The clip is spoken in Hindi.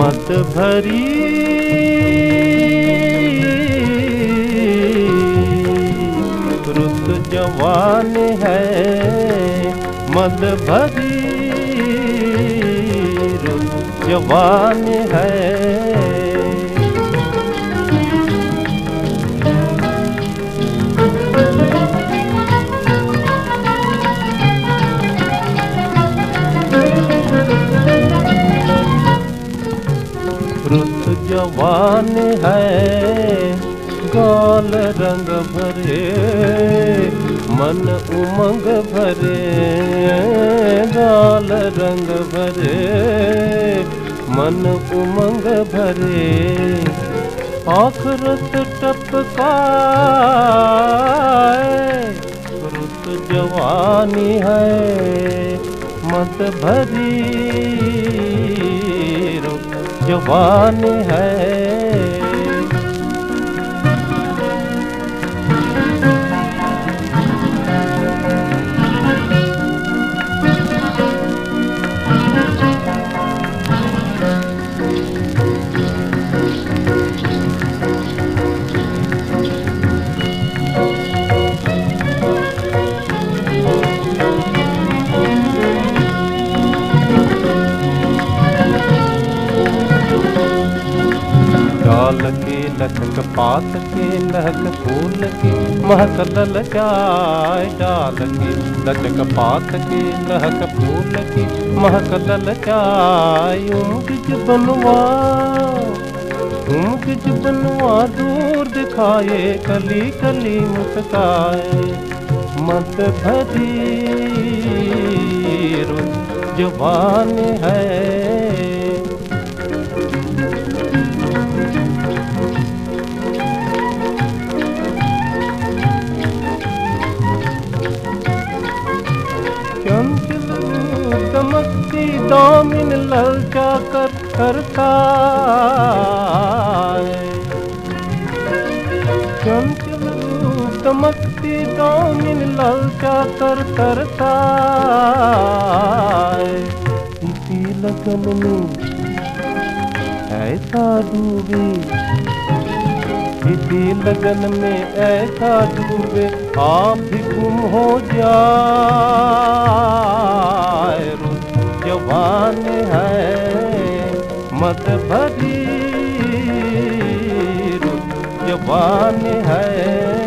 मत भरी रुत जवान है मत भरी रुत जवान है रुत जवान है, गाल रंग भरे, मन उमंग भरे, गाल रंग भरे, मन उमंग भरे। आँख रत टपका रुत जवानी है, मत भरी जवान है। लटक पात के लहक फूल के महक ललचाए डाल के। लटक पात के लहक फूल के महक ललचाए उमग बनवा उमग बनवा दूर दिखाए कली कली मुस्काए। मत भरी जवान है दमकती दामिन ललचा कर करता चंचल दमकती दामिन ललचा कर करता इसी लगन में ऐसा डूबे, इसी लगन में ऐसा डूबे, आप भी गुम हो रुत जवान है मत भरी जवान है।